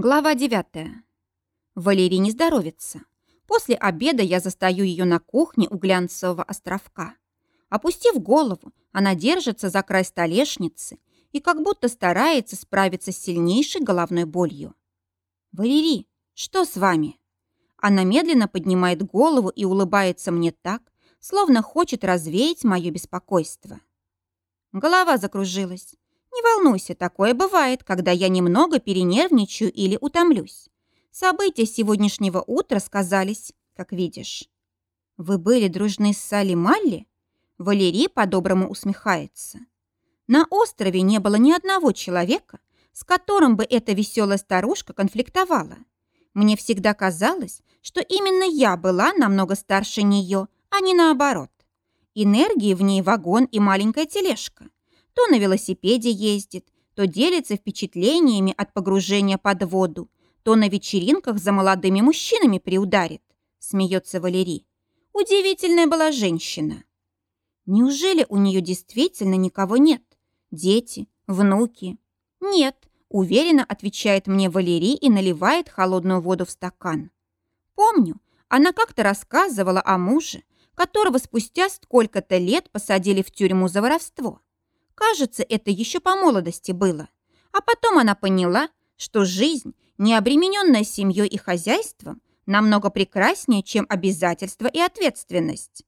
Глава 9. Валерий не здоровится. После обеда я застаю ее на кухне у глянцевого островка. Опустив голову, она держится за край столешницы и как будто старается справиться с сильнейшей головной болью. «Валерий, что с вами?» Она медленно поднимает голову и улыбается мне так, словно хочет развеять мое беспокойство. Голова закружилась. Не волнуйся, такое бывает, когда я немного перенервничаю или утомлюсь. События сегодняшнего утра сказались, как видишь. Вы были дружны с Салли Малли? Валерий по-доброму усмехается. На острове не было ни одного человека, с которым бы эта веселая старушка конфликтовала. Мне всегда казалось, что именно я была намного старше нее, а не наоборот. Энергии в ней вагон и маленькая тележка. То на велосипеде ездит, то делится впечатлениями от погружения под воду, то на вечеринках за молодыми мужчинами приударит, смеется Валерий. Удивительная была женщина. Неужели у нее действительно никого нет? Дети, внуки? Нет, уверенно отвечает мне Валерий и наливает холодную воду в стакан. Помню, она как-то рассказывала о муже, которого спустя сколько-то лет посадили в тюрьму за воровство. Кажется, это еще по молодости было. А потом она поняла, что жизнь, не обремененная семьей и хозяйством, намного прекраснее, чем обязательства и ответственность.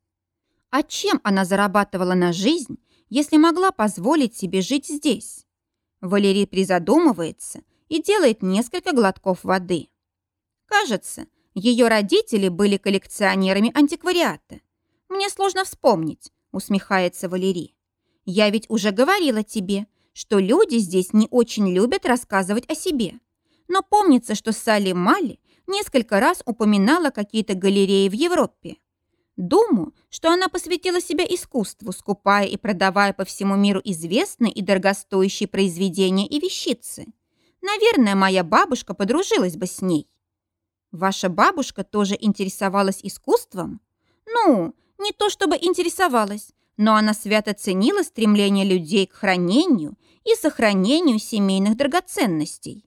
А чем она зарабатывала на жизнь, если могла позволить себе жить здесь? Валерий призадумывается и делает несколько глотков воды. Кажется, ее родители были коллекционерами антиквариата. Мне сложно вспомнить, усмехается Валерий. Я ведь уже говорила тебе, что люди здесь не очень любят рассказывать о себе. Но помнится, что Салли Малли несколько раз упоминала какие-то галереи в Европе. Думаю, что она посвятила себя искусству, скупая и продавая по всему миру известные и дорогостоящие произведения и вещицы. Наверное, моя бабушка подружилась бы с ней. Ваша бабушка тоже интересовалась искусством? Ну, не то чтобы интересовалась, но она свято ценила стремление людей к хранению и сохранению семейных драгоценностей.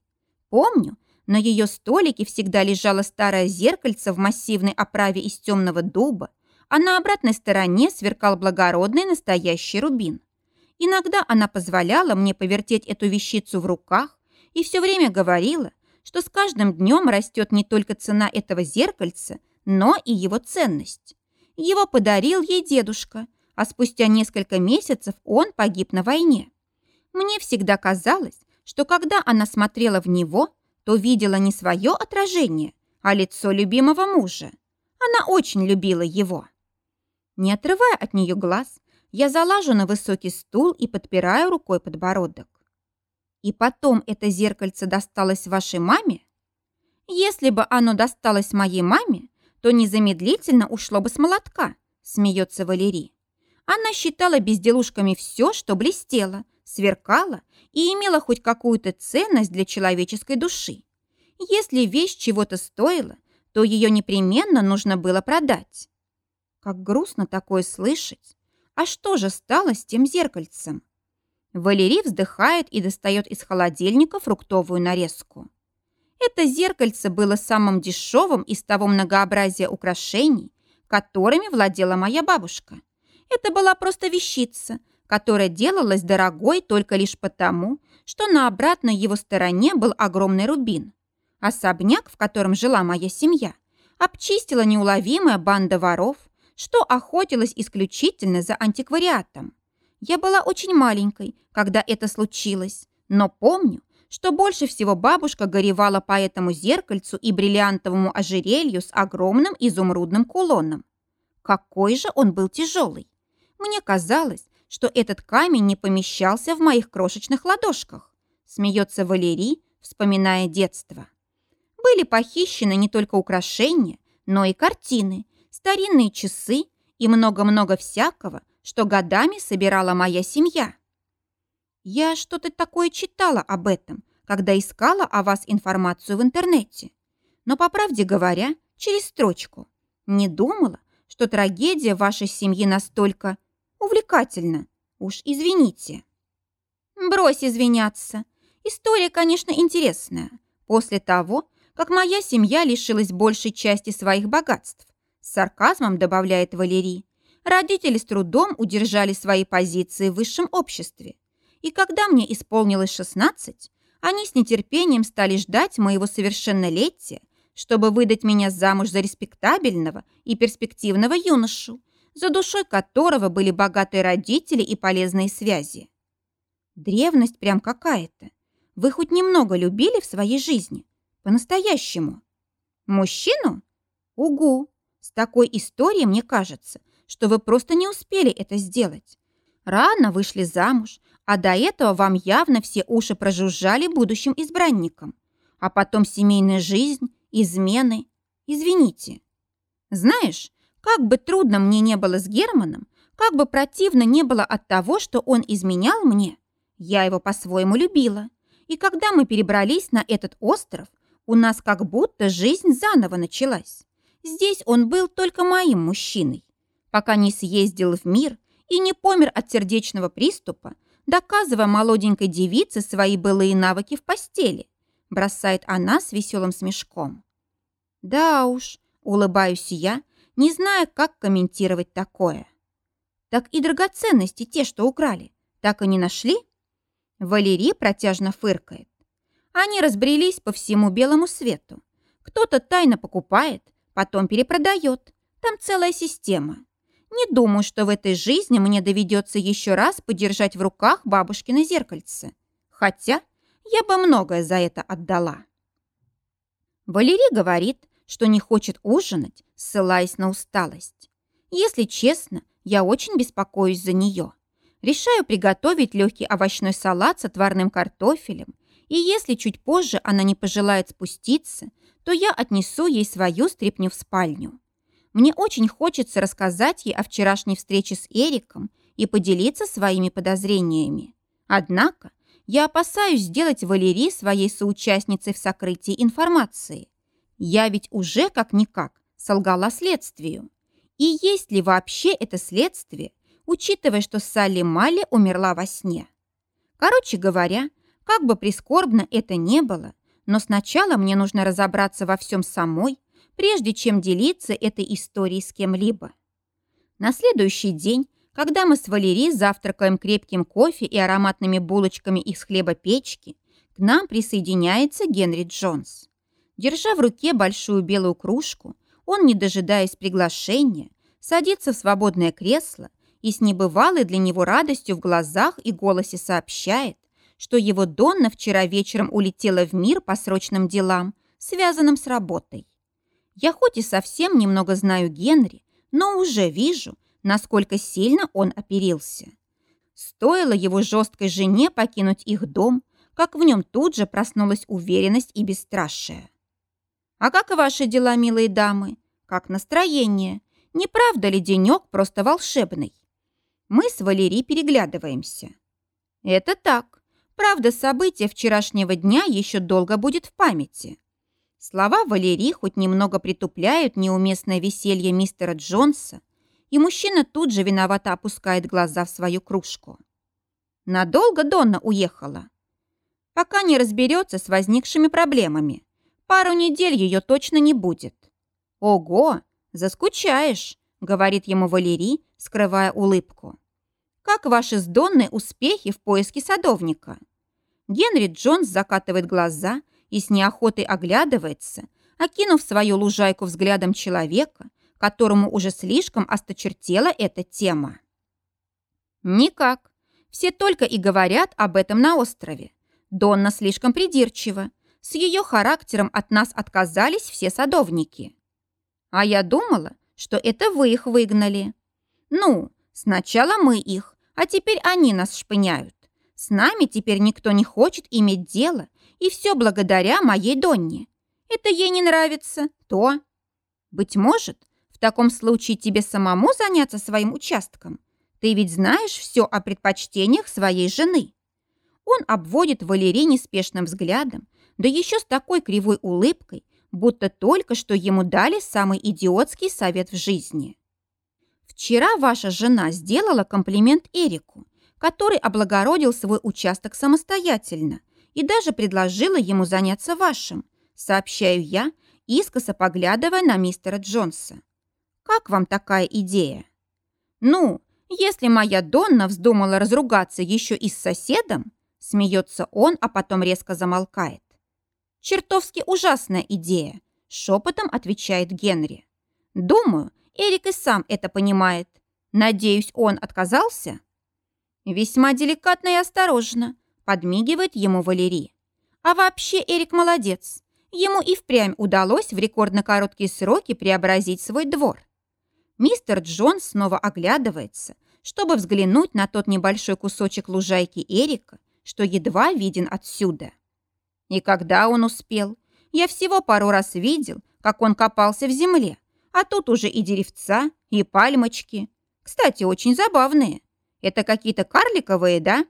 Помню, на ее столике всегда лежало старое зеркальце в массивной оправе из темного дуба, а на обратной стороне сверкал благородный настоящий рубин. Иногда она позволяла мне повертеть эту вещицу в руках и все время говорила, что с каждым днем растет не только цена этого зеркальца, но и его ценность. Его подарил ей дедушка, а спустя несколько месяцев он погиб на войне. Мне всегда казалось, что когда она смотрела в него, то видела не свое отражение, а лицо любимого мужа. Она очень любила его. Не отрывая от нее глаз, я залажу на высокий стул и подпираю рукой подбородок. И потом это зеркальце досталось вашей маме? Если бы оно досталось моей маме, то незамедлительно ушло бы с молотка, смеется Валерий. Она считала безделушками все, что блестело, сверкало и имело хоть какую-то ценность для человеческой души. Если вещь чего-то стоила, то ее непременно нужно было продать. Как грустно такое слышать. А что же стало с тем зеркальцем? Валерий вздыхает и достает из холодильника фруктовую нарезку. Это зеркальце было самым дешевым из того многообразия украшений, которыми владела моя бабушка – это была просто вещица, которая делалась дорогой только лишь потому, что на обратной его стороне был огромный рубин. Особняк, в котором жила моя семья, обчистила неуловимая банда воров, что охотилась исключительно за антиквариатом. Я была очень маленькой, когда это случилось, но помню, что больше всего бабушка горевала по этому зеркальцу и бриллиантовому ожерелью с огромным изумрудным кулоном. Какой же он был тяжелый! Мне казалось, что этот камень не помещался в моих крошечных ладошках. Смеется Валерий, вспоминая детство. Были похищены не только украшения, но и картины, старинные часы и много-много всякого, что годами собирала моя семья. Я что-то такое читала об этом, когда искала о вас информацию в интернете. Но, по правде говоря, через строчку. Не думала, что трагедия вашей семьи настолько увлекательно. Уж извините. Брось извиняться. История, конечно, интересная. После того, как моя семья лишилась большей части своих богатств, с сарказмом добавляет Валерий, родители с трудом удержали свои позиции в высшем обществе. И когда мне исполнилось 16, они с нетерпением стали ждать моего совершеннолетия, чтобы выдать меня замуж за респектабельного и перспективного юношу, за душой которого были богатые родители и полезные связи. Древность прям какая-то. Вы хоть немного любили в своей жизни? По-настоящему? Мужчину? Угу. С такой историей мне кажется, что вы просто не успели это сделать. Рано вышли замуж, а до этого вам явно все уши прожужжали будущим избранникам. А потом семейная жизнь, измены. Извините. Знаешь, как бы трудно мне не было с Германом, как бы противно не было от того, что он изменял мне, я его по-своему любила. И когда мы перебрались на этот остров, у нас как будто жизнь заново началась. Здесь он был только моим мужчиной. Пока не съездил в мир и не помер от сердечного приступа, доказывая молоденькой девице свои былые навыки в постели, бросает она с веселым смешком. Да уж, улыбаюсь я, не зная, как комментировать такое. Так и драгоценности, те, что украли, так и не нашли? Валерий протяжно фыркает. Они разбрелись по всему белому свету. Кто-то тайно покупает, потом перепродает. Там целая система. Не думаю, что в этой жизни мне доведется еще раз подержать в руках бабушкино зеркальце. Хотя я бы многое за это отдала. Валерий говорит, что не хочет ужинать, ссылаясь на усталость. Если честно, я очень беспокоюсь за нее. Решаю приготовить легкий овощной салат с отварным картофелем, и если чуть позже она не пожелает спуститься, то я отнесу ей свою стряпню в спальню. Мне очень хочется рассказать ей о вчерашней встрече с Эриком и поделиться своими подозрениями. Однако я опасаюсь сделать Валерии своей соучастницей в сокрытии информации. Я ведь уже как-никак солгала следствию. И есть ли вообще это следствие, учитывая, что Салли Малли умерла во сне? Короче говоря, как бы прискорбно это не было, но сначала мне нужно разобраться во всем самой, прежде чем делиться этой историей с кем-либо. На следующий день, когда мы с Валерией завтракаем крепким кофе и ароматными булочками из хлеба печки, к нам присоединяется Генри Джонс. Держа в руке большую белую кружку, он, не дожидаясь приглашения, садится в свободное кресло и с небывалой для него радостью в глазах и голосе сообщает, что его Донна вчера вечером улетела в мир по срочным делам, связанным с работой. Я хоть и совсем немного знаю Генри, но уже вижу, насколько сильно он оперился. Стоило его жесткой жене покинуть их дом, как в нем тут же проснулась уверенность и бесстрашие. «А как ваши дела, милые дамы? Как настроение? Не правда ли денек просто волшебный?» Мы с Валерией переглядываемся. «Это так. Правда, события вчерашнего дня еще долго будет в памяти. Слова Валерии хоть немного притупляют неуместное веселье мистера Джонса, и мужчина тут же виновато опускает глаза в свою кружку. Надолго Донна уехала. Пока не разберется с возникшими проблемами. Пару недель ее точно не будет. Ого, заскучаешь, говорит ему Валерий, скрывая улыбку. Как ваши с Донной успехи в поиске садовника? Генри Джонс закатывает глаза и с неохотой оглядывается, окинув свою лужайку взглядом человека, которому уже слишком осточертела эта тема. Никак. Все только и говорят об этом на острове. Донна слишком придирчива. С ее характером от нас отказались все садовники. А я думала, что это вы их выгнали. Ну, сначала мы их, а теперь они нас шпыняют. С нами теперь никто не хочет иметь дело и все благодаря моей Донне. Это ей не нравится, то... Быть может, в таком случае тебе самому заняться своим участком. Ты ведь знаешь все о предпочтениях своей жены. Он обводит Валерий неспешным взглядом, да еще с такой кривой улыбкой, будто только что ему дали самый идиотский совет в жизни. Вчера ваша жена сделала комплимент Эрику, который облагородил свой участок самостоятельно – и даже предложила ему заняться вашим, сообщаю я, искоса поглядывая на мистера Джонса. Как вам такая идея? Ну, если моя Донна вздумала разругаться еще и с соседом, смеется он, а потом резко замолкает. Чертовски ужасная идея, шепотом отвечает Генри. Думаю, Эрик и сам это понимает. Надеюсь, он отказался? Весьма деликатно и осторожно, подмигивает ему Валерий. А вообще Эрик молодец. Ему и впрямь удалось в рекордно короткие сроки преобразить свой двор. Мистер Джонс снова оглядывается, чтобы взглянуть на тот небольшой кусочек лужайки Эрика, что едва виден отсюда. И когда он успел? Я всего пару раз видел, как он копался в земле, а тут уже и деревца, и пальмочки. Кстати, очень забавные. Это какие-то карликовые, да?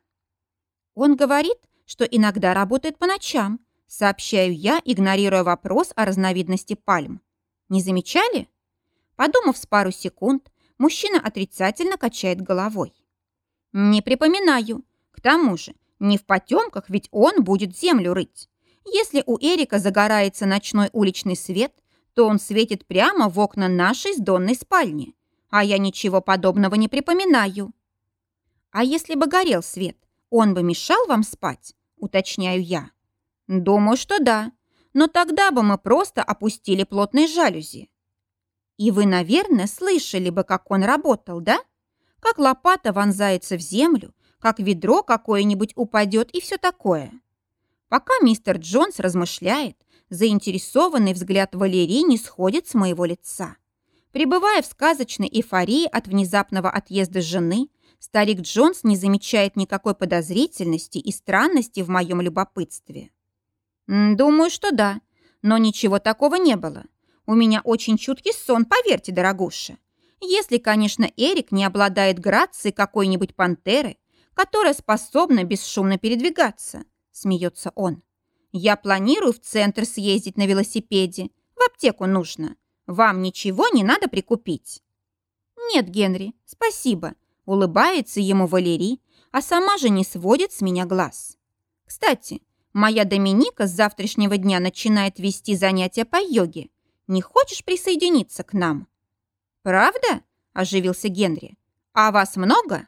Он говорит, что иногда работает по ночам, Сообщаю я, игнорируя вопрос о разновидности пальм. Не замечали? Подумав с пару секунд, мужчина отрицательно качает головой. Не припоминаю. К тому же, не в потемках, ведь он будет землю рыть. Если у Эрика загорается ночной уличный свет, то он светит прямо в окна нашей с Донной спальни. А я ничего подобного не припоминаю. А если бы горел свет, он бы мешал вам спать? Уточняю я. Думаю, что да. Но тогда бы мы просто опустили плотные жалюзи. И вы, наверное, слышали бы, как он работал, да? Как лопата вонзается в землю, как ведро какое-нибудь упадет и все такое. Пока мистер Джонс размышляет, заинтересованный взгляд Валерии не сходит с моего лица. Пребывая в сказочной эйфории от внезапного отъезда жены, старик Джонс не замечает никакой подозрительности и странности в моем любопытстве. «Думаю, что да. Но ничего такого не было. У меня очень чуткий сон, поверьте, дорогуша. Если, конечно, Эрик не обладает грацией какой-нибудь пантеры, которая способна бесшумно передвигаться», — смеется он. «Я планирую в центр съездить на велосипеде. В аптеку нужно. Вам ничего не надо прикупить». «Нет, Генри, спасибо», — улыбается ему Валерий, а сама же не сводит с меня глаз. «Кстати, Моя Доминика с завтрашнего дня начинает вести занятия по йоге. Не хочешь присоединиться к нам?» «Правда?» – оживился Генри. «А вас много?»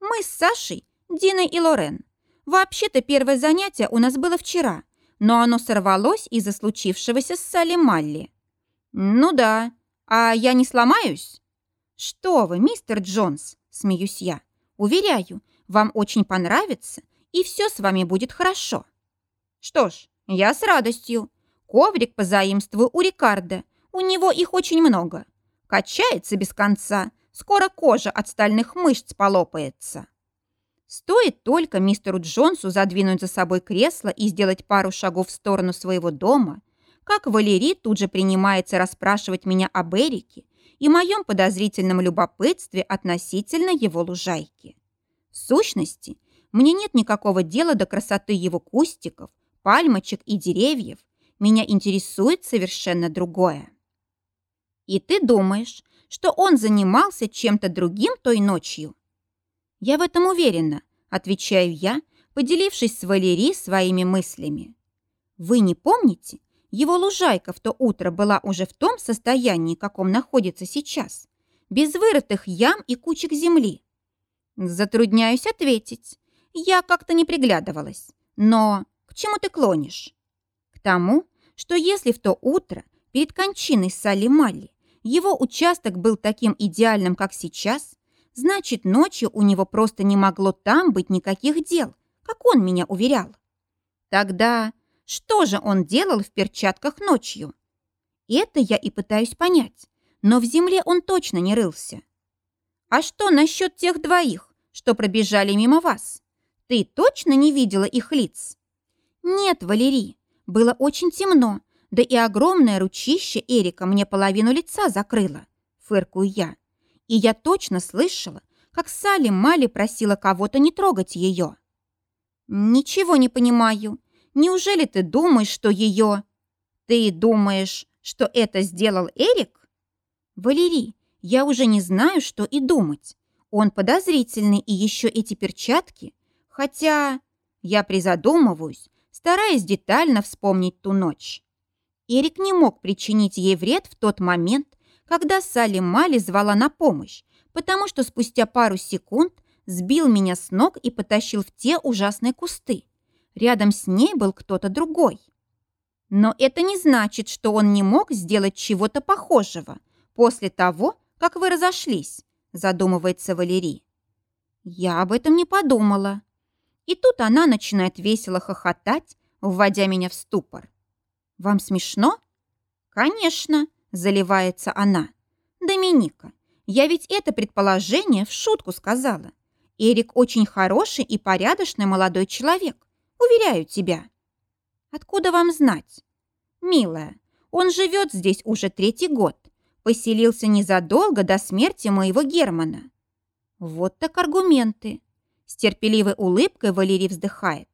«Мы с Сашей, Диной и Лорен. Вообще-то первое занятие у нас было вчера, но оно сорвалось из-за случившегося с Салли Малли». «Ну да. А я не сломаюсь?» «Что вы, мистер Джонс?» – смеюсь я. «Уверяю, вам очень понравится, и все с вами будет хорошо». Что ж, я с радостью. Коврик позаимствую у Рикардо. У него их очень много. Качается без конца. Скоро кожа от стальных мышц полопается. Стоит только мистеру Джонсу задвинуть за собой кресло и сделать пару шагов в сторону своего дома, как Валерий тут же принимается расспрашивать меня об Эрике и моем подозрительном любопытстве относительно его лужайки. В сущности, мне нет никакого дела до красоты его кустиков, пальмочек и деревьев, меня интересует совершенно другое. И ты думаешь, что он занимался чем-то другим той ночью? Я в этом уверена, отвечаю я, поделившись с Валерией своими мыслями. Вы не помните, его лужайка в то утро была уже в том состоянии, каком находится сейчас, без вырытых ям и кучек земли? Затрудняюсь ответить. Я как-то не приглядывалась. Но чему ты клонишь? К тому, что если в то утро перед кончиной Салли Малли его участок был таким идеальным, как сейчас, значит, ночью у него просто не могло там быть никаких дел, как он меня уверял. Тогда что же он делал в перчатках ночью? Это я и пытаюсь понять, но в земле он точно не рылся. А что насчет тех двоих, что пробежали мимо вас? Ты точно не видела их лиц? «Нет, Валерий, было очень темно, да и огромное ручище Эрика мне половину лица закрыло», — фыркую я. И я точно слышала, как Салли Мали просила кого-то не трогать ее. «Ничего не понимаю. Неужели ты думаешь, что ее...» «Ты думаешь, что это сделал Эрик?» «Валерий, я уже не знаю, что и думать. Он подозрительный, и еще эти перчатки. Хотя Я призадумываюсь, стараясь детально вспомнить ту ночь. Эрик не мог причинить ей вред в тот момент, когда Салли Мали звала на помощь, потому что спустя пару секунд сбил меня с ног и потащил в те ужасные кусты. Рядом с ней был кто-то другой. Но это не значит, что он не мог сделать чего-то похожего после того, как вы разошлись, задумывается Валерий. Я об этом не подумала. И тут она начинает весело хохотать, вводя меня в ступор. «Вам смешно?» «Конечно», — заливается она. «Доминика, я ведь это предположение в шутку сказала. Эрик очень хороший и порядочный молодой человек, уверяю тебя». «Откуда вам знать?» «Милая, он живет здесь уже третий год. Поселился незадолго до смерти моего Германа». Вот так аргументы. С терпеливой улыбкой Валерий вздыхает.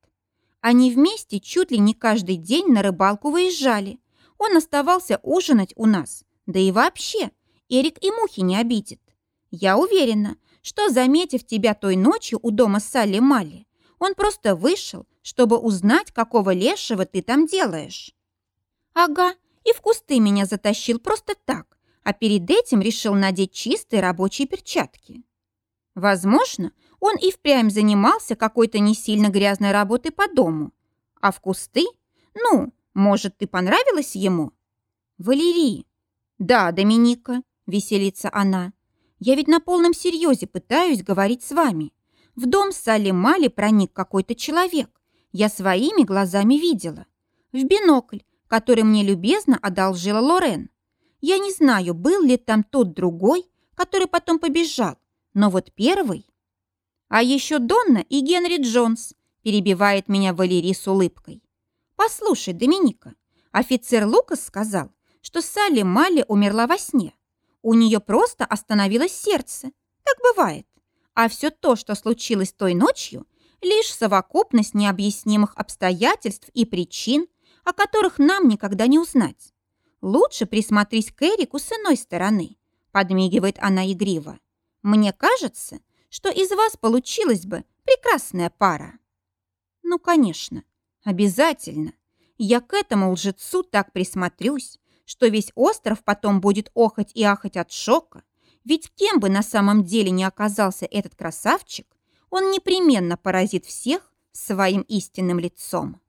Они вместе чуть ли не каждый день на рыбалку выезжали. Он оставался ужинать у нас. Да и вообще, Эрик и мухи не обидит. Я уверена, что, заметив тебя той ночью у дома Салли Малли, он просто вышел, чтобы узнать, какого лешего ты там делаешь. Ага, и в кусты меня затащил просто так, а перед этим решил надеть чистые рабочие перчатки. Возможно, он и впрямь занимался какой-то не сильно грязной работой по дому. А в кусты? Ну, может, ты понравилась ему? Валерий. Да, Доминика, веселится она. Я ведь на полном серьезе пытаюсь говорить с вами. В дом Салли Мали проник какой-то человек. Я своими глазами видела. В бинокль, который мне любезно одолжила Лорен. Я не знаю, был ли там тот другой, который потом побежал, но вот первый... А еще Донна и Генри Джонс, перебивает меня Валерий с улыбкой. Послушай, Доминика, офицер Лукас сказал, что Салли Малли умерла во сне. У нее просто остановилось сердце. Так бывает. А все то, что случилось той ночью, лишь совокупность необъяснимых обстоятельств и причин, о которых нам никогда не узнать. Лучше присмотрись к Эрику с иной стороны, подмигивает она игриво. Мне кажется, что из вас получилась бы прекрасная пара. Ну, конечно, обязательно. Я к этому лжецу так присмотрюсь, что весь остров потом будет охать и ахать от шока, ведь кем бы на самом деле не оказался этот красавчик, он непременно поразит всех своим истинным лицом.